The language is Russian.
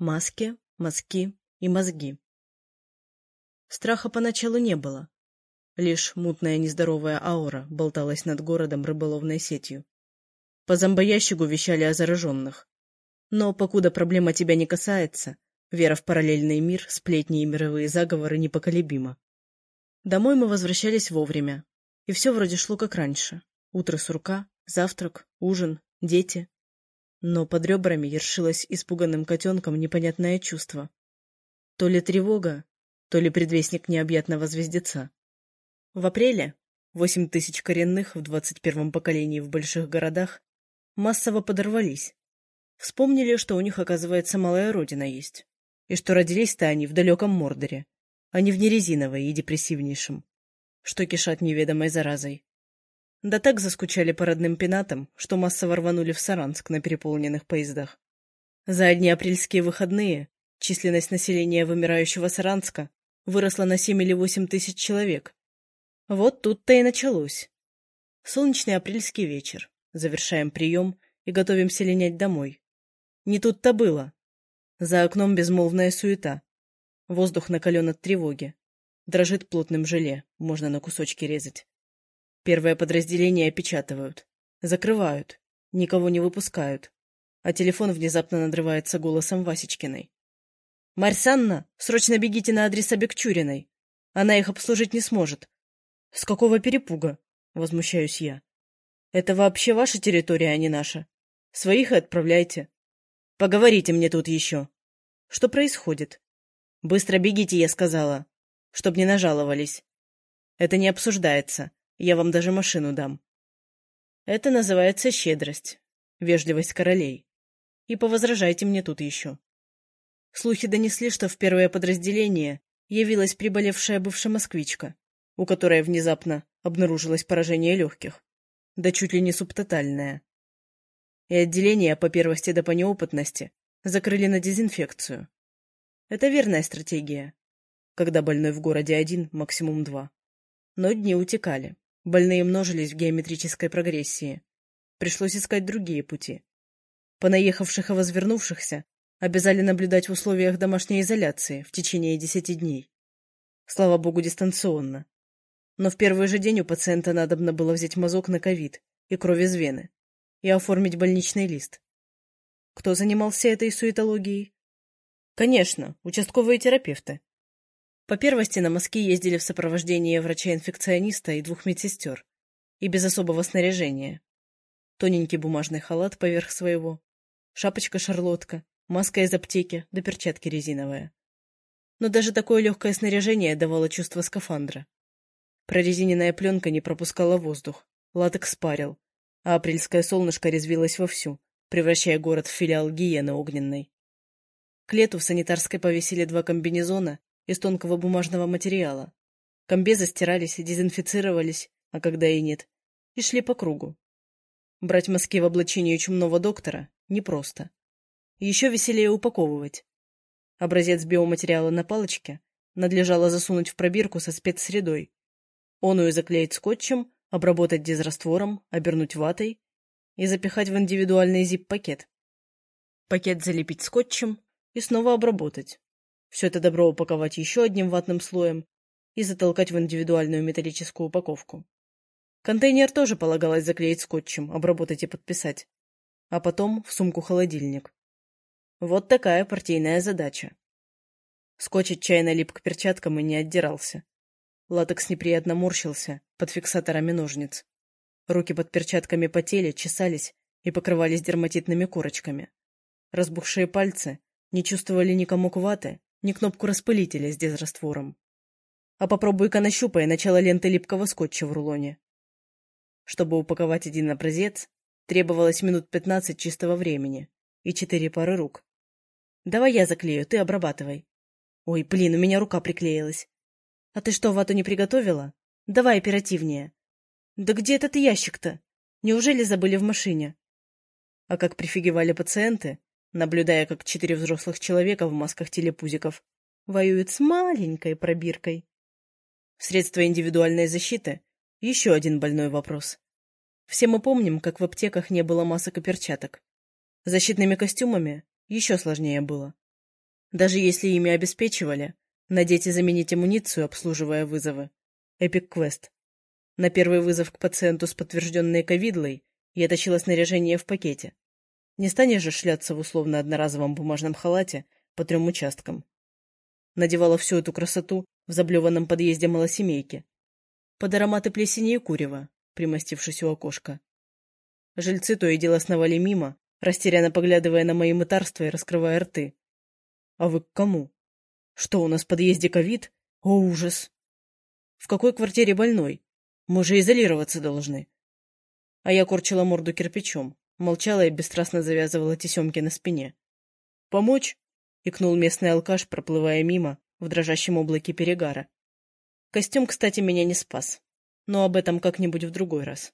Маски, мазки и мозги. Страха поначалу не было. Лишь мутная нездоровая аура болталась над городом рыболовной сетью. По зомбоящику вещали о зараженных. Но, покуда проблема тебя не касается, вера в параллельный мир, сплетни и мировые заговоры непоколебима. Домой мы возвращались вовремя, и все вроде шло как раньше. Утро сурка, завтрак, ужин, дети. Но под ребрами ершилось испуганным котенком непонятное чувство. То ли тревога, то ли предвестник необъятного звездеца. В апреле восемь тысяч коренных в двадцать первом поколении в больших городах массово подорвались. Вспомнили, что у них, оказывается, малая родина есть, и что родились-то они в далеком Мордоре, а не в нерезиновой и депрессивнейшем, что кишат неведомой заразой. Да так заскучали по родным пенатам, что массово рванули в Саранск на переполненных поездах. За одни апрельские выходные численность населения вымирающего Саранска выросла на семь или восемь тысяч человек. Вот тут-то и началось. Солнечный апрельский вечер. Завершаем прием и готовимся линять домой. Не тут-то было. За окном безмолвная суета. Воздух накален от тревоги. Дрожит плотным желе, можно на кусочки резать. Первое подразделение опечатывают. Закрывают. Никого не выпускают. А телефон внезапно надрывается голосом Васечкиной. «Марь Санна, срочно бегите на адрес Абекчуриной. Она их обслужить не сможет». «С какого перепуга?» — возмущаюсь я. «Это вообще ваша территория, а не наша. Своих и отправляйте. Поговорите мне тут еще. Что происходит? Быстро бегите, я сказала, чтоб не нажаловались. Это не обсуждается. Я вам даже машину дам. Это называется щедрость, вежливость королей. И повозражайте мне тут еще. Слухи донесли, что в первое подразделение явилась приболевшая бывшая москвичка, у которой внезапно обнаружилось поражение легких, да чуть ли не субтотальное. И отделение по первости да по неопытности закрыли на дезинфекцию. Это верная стратегия, когда больной в городе один, максимум два. Но дни утекали. Больные множились в геометрической прогрессии. Пришлось искать другие пути. Понаехавших и возвернувшихся обязали наблюдать в условиях домашней изоляции в течение десяти дней. Слава богу, дистанционно. Но в первый же день у пациента надобно было взять мазок на ковид и кровь из вены и оформить больничный лист. Кто занимался этой суетологией? Конечно, участковые терапевты. По первости на мазки ездили в сопровождении врача-инфекциониста и двух медсестер, и без особого снаряжения. Тоненький бумажный халат поверх своего, шапочка-шарлотка, маска из аптеки да перчатки резиновые. Но даже такое легкое снаряжение давало чувство скафандра. Прорезиненная пленка не пропускала воздух, латекс парил, а апрельское солнышко резвилось вовсю, превращая город в филиал гиены огненной. К лету в санитарской повесили два комбинезона из тонкого бумажного материала. Комбезы стирались дезинфицировались, а когда и нет, и шли по кругу. Брать мазки в облачении чумного доктора непросто. Еще веселее упаковывать. Образец биоматериала на палочке надлежало засунуть в пробирку со спецсредой. Оную заклеить скотчем, обработать дезраствором, обернуть ватой и запихать в индивидуальный зип-пакет. Пакет залепить скотчем и снова обработать. Все это добро упаковать еще одним ватным слоем и затолкать в индивидуальную металлическую упаковку. Контейнер тоже полагалось заклеить скотчем, обработать и подписать. А потом в сумку-холодильник. Вот такая партийная задача. Скотч отчаянно лип к перчаткам и не отдирался. Латекс неприятно морщился под фиксаторами ножниц. Руки под перчатками потели, чесались и покрывались дерматитными корочками. Разбухшие пальцы не чувствовали ни комок ваты, ни кнопку распылителя с дезраствором. А попробуй-ка нащупай начало ленты липкого скотча в рулоне. Чтобы упаковать один образец, требовалось минут пятнадцать чистого времени и четыре пары рук. Давай я заклею, ты обрабатывай. Ой, блин, у меня рука приклеилась. А ты что, вату не приготовила? Давай оперативнее. Да где этот ящик-то? Неужели забыли в машине? А как прифигивали пациенты, наблюдая, как четыре взрослых человека в масках телепузиков воюют с маленькой пробиркой. Средства индивидуальной защиты — еще один больной вопрос. Все мы помним, как в аптеках не было масок и перчаток. Защитными костюмами еще сложнее было. Даже если ими обеспечивали, надеть и заменить амуницию, обслуживая вызовы. Эпик Квест. На первый вызов к пациенту с подтвержденной ковидлой я точила снаряжение в пакете. Не станешь же шляться в условно одноразовом бумажном халате по трем участкам. Надевала всю эту красоту в заблеванном подъезде малосемейки. Под ароматы плесени и курева, примостившись у окошка. Жильцы то и дело сновали мимо, растерянно поглядывая на мои мытарства и раскрывая рты. А вы к кому? Что, у нас в подъезде ковид? О, ужас! В какой квартире больной? Мы же изолироваться должны. А я корчила морду кирпичом, молчала и бесстрастно завязывала тесемки на спине. «Помочь?» — икнул местный алкаш, проплывая мимо, в дрожащем облаке перегара. Костюм, кстати, меня не спас, но об этом как-нибудь в другой раз.